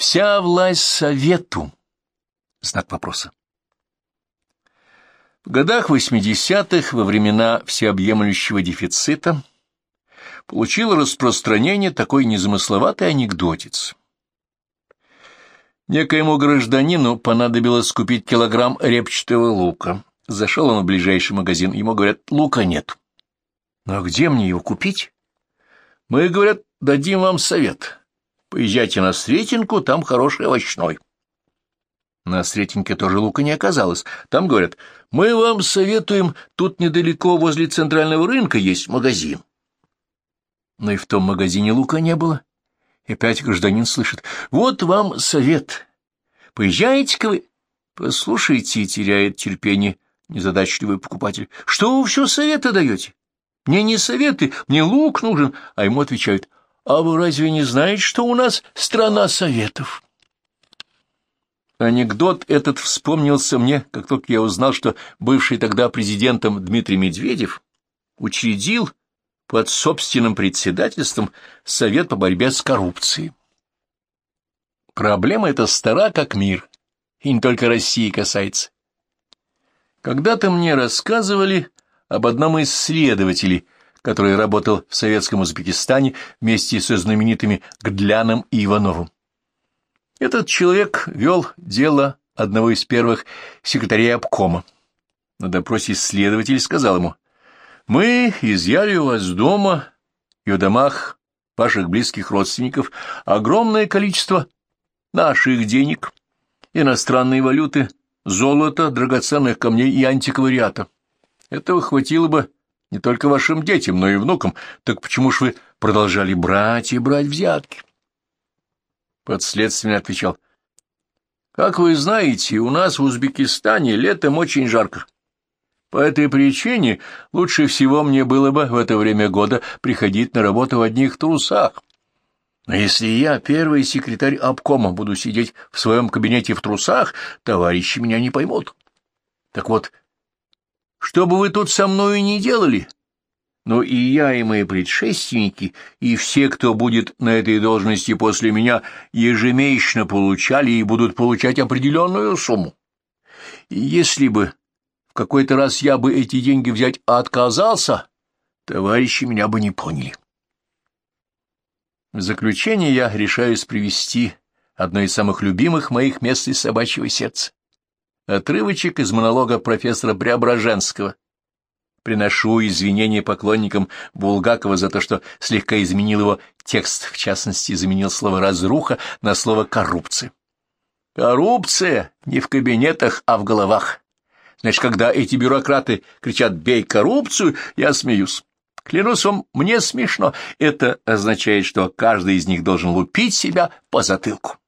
Вся власть совету. Знак вопроса. В годах 80-х, во времена всеобъемлющего дефицита, получил распространение такой незамысловатый анекдотец. Некоему гражданину понадобилось купить килограмм репчатого лука. Зашел он в ближайший магазин, ему говорят, лука нет. Ну а где мне его купить? Мы, говорят, дадим вам совет. Поезжайте на Сретенку, там хороший овощной. На Сретенке тоже лука не оказалось. Там говорят, мы вам советуем, тут недалеко возле центрального рынка есть магазин. Но и в том магазине лука не было. И опять гражданин слышит, вот вам совет. Поезжайте-ка вы. Послушайте, теряет терпение незадачливый покупатель. Что вы все советы даете? Мне не советы, мне лук нужен. А ему отвечают, а вы разве не знаете, что у нас страна советов? Анекдот этот вспомнился мне, как только я узнал, что бывший тогда президентом Дмитрий Медведев учредил под собственным председательством Совет по борьбе с коррупцией. Проблема эта стара, как мир, и не только России касается. Когда-то мне рассказывали об одном из следователей, который работал в советском Узбекистане вместе со знаменитыми Гдляном и Ивановым. Этот человек вел дело одного из первых секретарей обкома. На допросе следователь сказал ему, «Мы изъяли у вас дома и в домах ваших близких родственников огромное количество наших денег, иностранной валюты, золота, драгоценных камней и антиквариата. Этого хватило бы не только вашим детям, но и внукам. Так почему ж вы продолжали брать и брать взятки? Подследственный отвечал. Как вы знаете, у нас в Узбекистане летом очень жарко. По этой причине лучше всего мне было бы в это время года приходить на работу в одних трусах. Но если я, первый секретарь обкома, буду сидеть в своем кабинете в трусах, товарищи меня не поймут. Так вот, что бы вы тут со мною ни делали, но и я, и мои предшественники, и все, кто будет на этой должности после меня, ежемесячно получали и будут получать определенную сумму. И если бы в какой-то раз я бы эти деньги взять отказался, товарищи меня бы не поняли. В заключение я решаюсь привести одно из самых любимых моих мест из собачьего сердца. Отрывочек из монолога профессора Преображенского. Приношу извинения поклонникам Булгакова за то, что слегка изменил его текст, в частности, заменил слово «разруха» на слово «коррупция». Коррупция не в кабинетах, а в головах. Значит, когда эти бюрократы кричат «бей коррупцию», я смеюсь. Клянусь вам, мне смешно. Это означает, что каждый из них должен лупить себя по затылку.